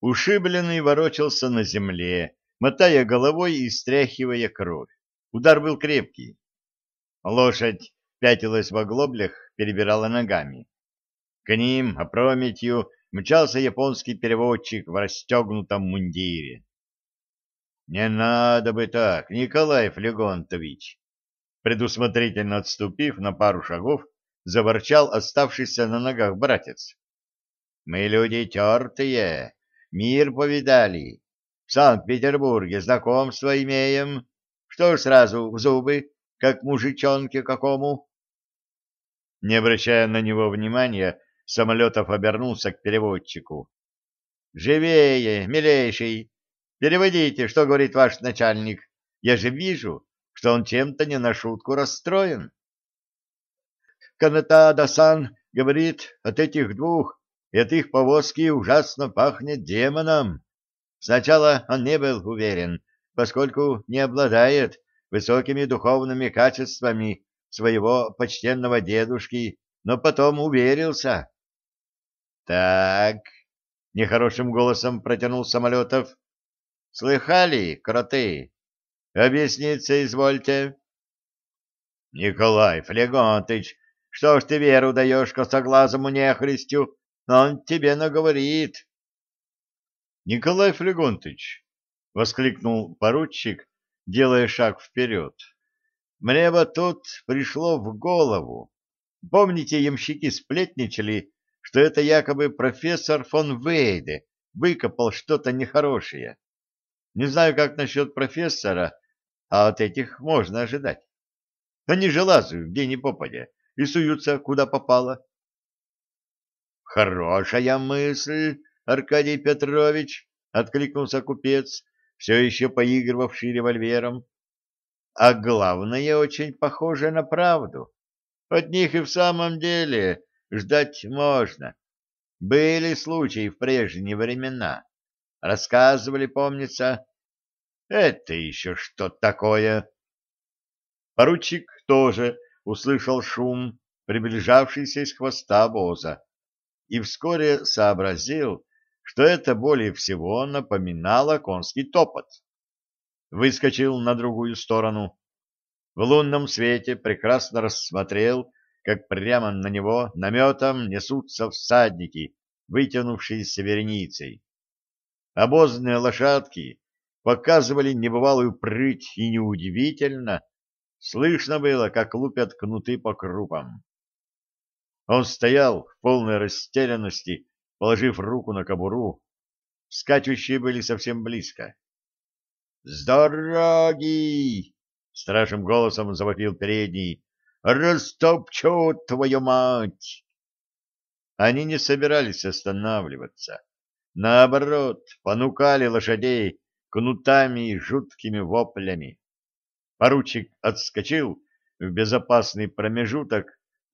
Ушибленный ворочался на земле, мотая головой и стряхивая кровь. Удар был крепкий. Лошадь пятилась в оглоблях, перебирала ногами. К ним, опрометью, мчался японский переводчик в расстегнутом мундире. — Не надо бы так, Николай Флегонтович! Предусмотрительно отступив на пару шагов, заворчал оставшийся на ногах братец. — Мы люди тертые, мир повидали. В Санкт-Петербурге знакомство имеем. Что ж сразу в зубы, как мужичонке какому? Не обращая на него внимания, Самолетов обернулся к переводчику. «Живее, милейший! Переводите, что говорит ваш начальник. Я же вижу, что он чем-то не на шутку расстроен». «Канатада-сан говорит, от этих двух и от их повозки ужасно пахнет демоном. Сначала он не был уверен, поскольку не обладает высокими духовными качествами своего почтенного дедушки, но потом уверился. Так, нехорошим голосом протянул Самолетов. Слыхали, кроты? Объясниться извольте. Николай Флегонтыч, что ж ты веру даешь косоглазому нехристю? Он тебе наговорит. Николай Флегонтыч, воскликнул поручик, делая шаг вперед. Мне вот тут пришло в голову. Помните, ямщики сплетничали что это якобы профессор фон Вейде выкопал что-то нехорошее. Не знаю, как насчет профессора, а от этих можно ожидать. Они же лазают где ни попадя и суются куда попало. Хорошая мысль, Аркадий Петрович, откликнулся купец, все еще поигрывавший револьвером. А главное, очень похоже на правду. От них и в самом деле Ждать можно. Были случаи в прежние времена. Рассказывали, помнится. Это еще что такое? Поручик тоже услышал шум, приближавшийся из хвоста обоза, и вскоре сообразил, что это более всего напоминало конский топот. Выскочил на другую сторону. В лунном свете прекрасно рассмотрел как прямо на него наметом несутся всадники, вытянувшиеся вереницей. Обозные лошадки показывали небывалую прыть, и неудивительно, слышно было, как лупят кнуты по крупам. Он стоял в полной растерянности, положив руку на кобуру. Скачущие были совсем близко. «С дороги!» — страшным голосом завопил передний, Растопчу, твою мать! Они не собирались останавливаться. Наоборот, понукали лошадей кнутами и жуткими воплями. Поручик отскочил в безопасный промежуток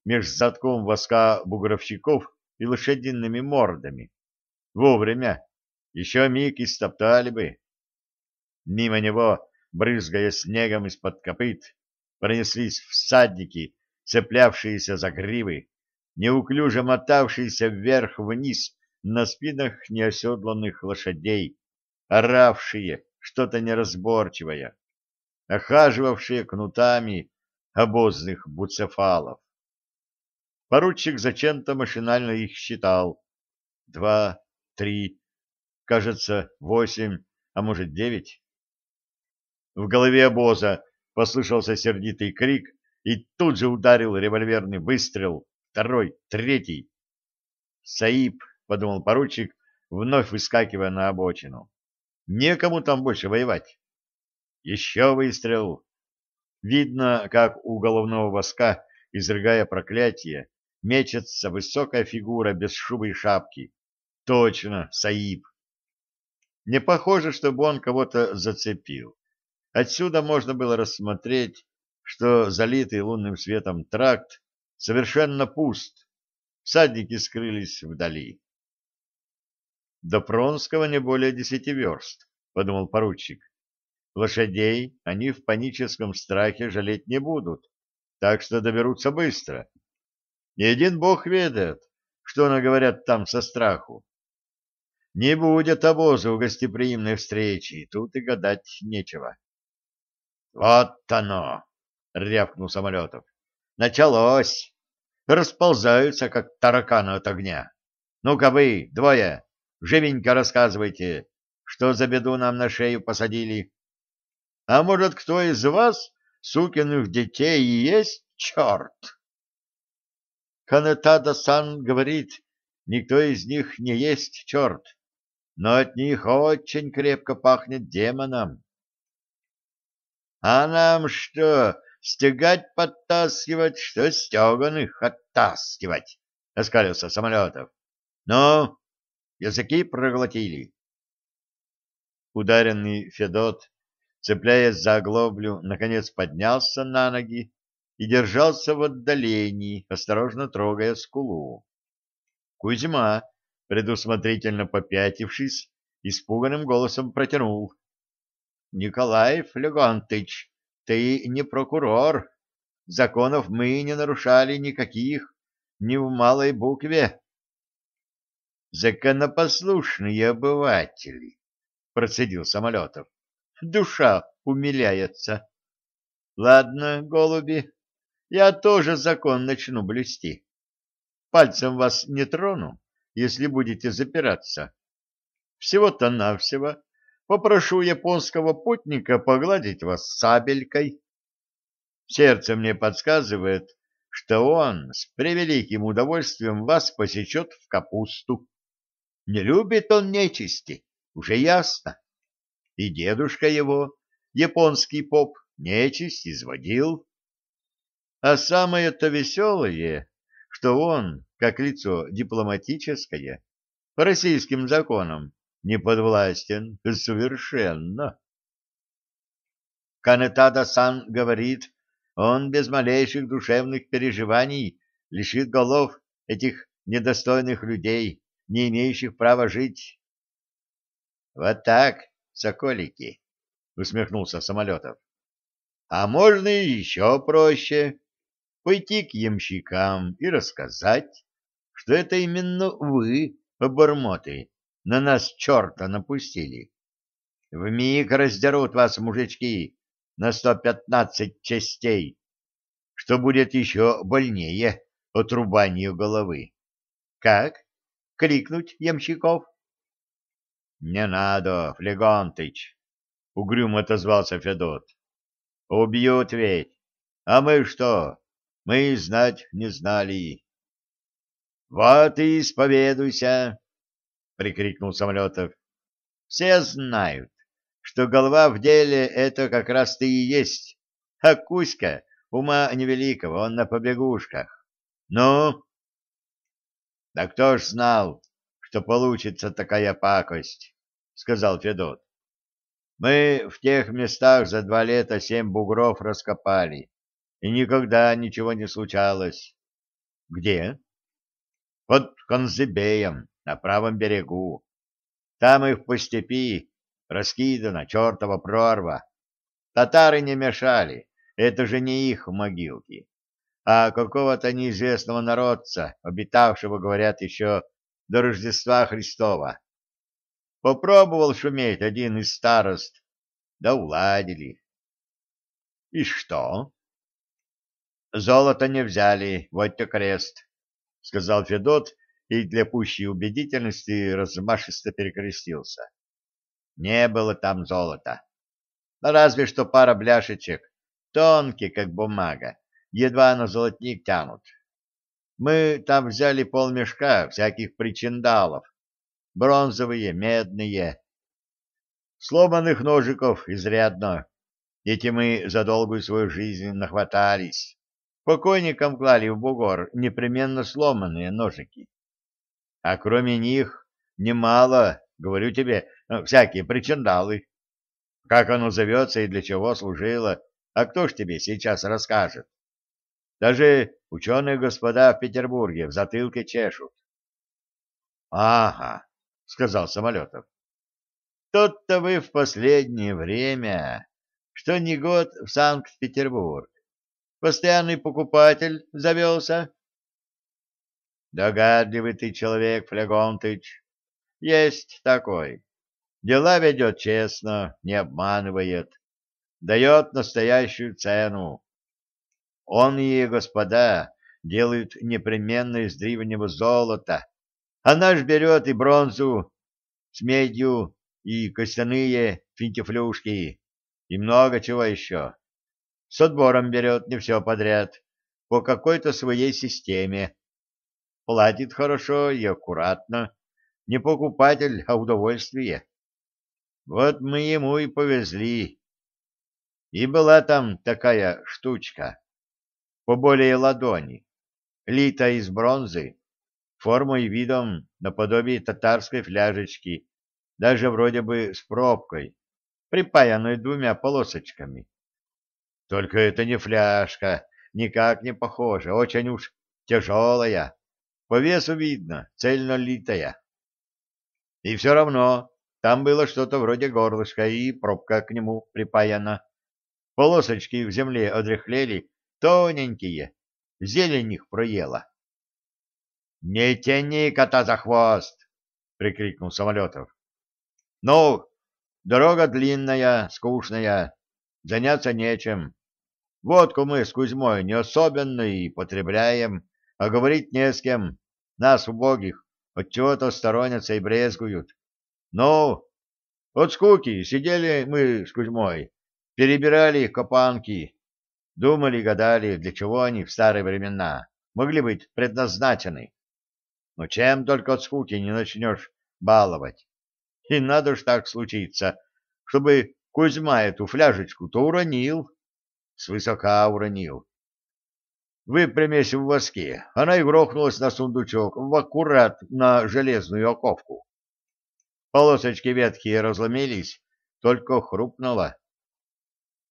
меж затком воска бугровщиков и лошадиными мордами. Вовремя, еще миг и стоптали бы. Мимо него, брызгая снегом из-под копыт, пронеслись всадники, цеплявшиеся за гривы, неуклюже мотавшиеся вверх-вниз на спинах неоседланных лошадей, оравшие что-то неразборчивое, охаживавшие кнутами обозных буцефалов. Поручик зачем-то машинально их считал. Два, три, кажется, восемь, а может, девять. В голове обоза Послышался сердитый крик, и тут же ударил револьверный выстрел. Второй, третий. «Саиб», — подумал поручик, вновь выскакивая на обочину. «Некому там больше воевать». Еще выстрел. Видно, как у головного воска, изрыгая проклятие, мечется высокая фигура без шубы и шапки. Точно, Саиб. Не похоже, чтобы он кого-то зацепил. Отсюда можно было рассмотреть, что залитый лунным светом тракт совершенно пуст. Всадники скрылись вдали. До Пронского не более десяти верст, — подумал поручик. Лошадей они в паническом страхе жалеть не будут, так что доберутся быстро. Ни один бог ведает, что наговорят там со страху. Не будет обозу гостеприимной встречи, тут и гадать нечего. — Вот оно! — рявкнул Самолетов. — Началось! Расползаются, как тараканы от огня. Ну-ка вы, двое, живенько рассказывайте, что за беду нам на шею посадили. А может, кто из вас, сукиных детей, и есть черт? Канетада-сан говорит, никто из них не есть черт, но от них очень крепко пахнет демоном. — А нам что, стегать подтаскивать, что стеганых оттаскивать? — оскалился Самолетов. — Ну, языки проглотили. Ударенный Федот, цепляясь за оглоблю, наконец поднялся на ноги и держался в отдалении, осторожно трогая скулу. Кузьма, предусмотрительно попятившись, испуганным голосом протянул. — Николай Флегонтыч, ты не прокурор. Законов мы не нарушали никаких, ни в малой букве. — Законопослушные обыватели, — процедил Самолетов. — Душа умиляется. — Ладно, голуби, я тоже закон начну блюсти. Пальцем вас не трону, если будете запираться. Всего-то навсего попрошу японского путника погладить вас сабелькой. Сердце мне подсказывает, что он с превеликим удовольствием вас посечет в капусту. Не любит он нечисти, уже ясно. И дедушка его, японский поп, нечисть изводил. А самое-то веселое что он, как лицо дипломатическое, по российским законам не подвластен совершенно. Канетада-сан говорит, он без малейших душевных переживаний лишит голов этих недостойных людей, не имеющих права жить. — Вот так, соколики, — усмехнулся Самолетов. — А можно еще проще пойти к ямщикам и рассказать, что это именно вы, обормоты, на нас черта напустили. Вмиг раздерут вас, мужички, на сто пятнадцать частей, что будет еще больнее отрубанию головы. Как? Крикнуть ямщиков? — Не надо, Флегонтыч, — угрюмо отозвался Федот. — Убьют ведь. А мы что, мы знать не знали. — Вот и исповедуйся! — прикрикнул Самолетов. — Все знают, что голова в деле — это как раз ты и есть, а Кузька ума невеликого, он на побегушках. Ну? — Да кто ж знал, что получится такая пакость, — сказал Федот. — Мы в тех местах за два лета семь бугров раскопали и никогда ничего не случалось. Где? Под Конзебеем, на правом берегу. Там их по степи раскидана чертова прорва. Татары не мешали, это же не их могилки, а какого-то неизвестного народца, обитавшего, говорят, еще до Рождества Христова. Попробовал шуметь один из старост, да уладили. И что? Золото не взяли, вот-то крест, — сказал Федот и для пущей убедительности размашисто перекрестился. Не было там золота. Разве что пара бляшечек, тонкие, как бумага, едва на золотник тянут. Мы там взяли полмешка всяких причиндалов, бронзовые, медные, сломанных ножиков изрядно. Эти мы за долгую свою жизнь нахватались. Покойникам клали в бугор непременно сломанные ножики. А кроме них немало, говорю тебе, ну, всякие причиндалы. Как оно зовется и для чего служило, а кто ж тебе сейчас расскажет? Даже ученые господа в Петербурге в затылке чешут. — Ага, — сказал Самолетов. — Тот-то вы в последнее время, что не год в Санкт-Петербург. Постоянный покупатель завелся? Догадливый ты человек, Флегонтыч. есть такой. Дела ведет честно, не обманывает, дает настоящую цену. Он и господа делают непременно из древнего золота, а наш берет и бронзу с медью, и костяные финтифлюшки, и много чего еще. С отбором берет не все подряд, по какой-то своей системе. Платит хорошо и аккуратно, не покупатель, а удовольствие. Вот мы ему и повезли. И была там такая штучка, поболее ладони, литая из бронзы, формой и видом наподобие татарской фляжечки, даже вроде бы с пробкой, припаянной двумя полосочками. Только это не фляжка, никак не похожа, очень уж тяжелая, по весу видно, цельно литая. И все равно там было что-то вроде горлышка, и пробка к нему припаяна. Полосочки в земле одряхлели, тоненькие, зелень их проела. — Не тяни кота за хвост! — прикрикнул Самолетов. — Ну, дорога длинная, скучная, заняться нечем. Водку мы с Кузьмой не особенно и потребляем, а говорить не с кем. Нас, убогих, от чего-то сторонятся и брезгуют. Ну, от скуки сидели мы с Кузьмой, перебирали копанки, думали, гадали, для чего они в старые времена могли быть предназначены. Но чем только от скуки не начнешь баловать. И надо ж так случиться, чтобы Кузьма эту фляжечку-то уронил, свысока уронил. Выпрямясь в воске, она и грохнулась на сундучок, в аккурат на железную оковку. Полосочки ветхие разломились, только хрупнуло.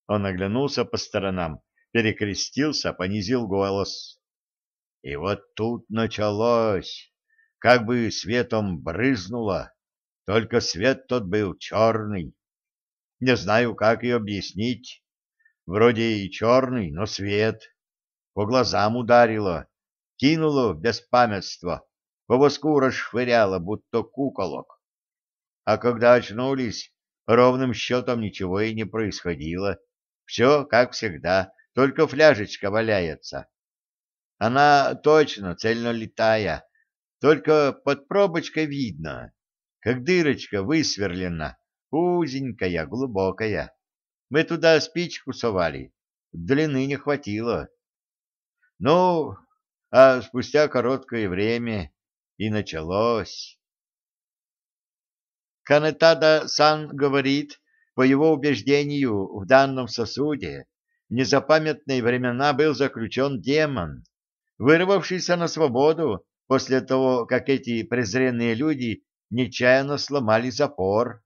Он оглянулся по сторонам, перекрестился, понизил голос. И вот тут началось, как бы светом брызнуло, только свет тот был черный. Не знаю, как и объяснить. Вроде и черный, но свет по глазам ударило, кинуло в беспамятство, по воску расшвыряло, будто куколок. А когда очнулись, ровным счетом ничего и не происходило. Все, как всегда, только фляжечка валяется. Она точно цельно летая, только под пробочкой видно, как дырочка высверлена, узенькая, глубокая. Мы туда спичку совали, длины не хватило. Ну, а спустя короткое время и началось. Канетада-сан говорит, по его убеждению, в данном сосуде в незапамятные времена был заключен демон, вырвавшийся на свободу после того, как эти презренные люди нечаянно сломали запор.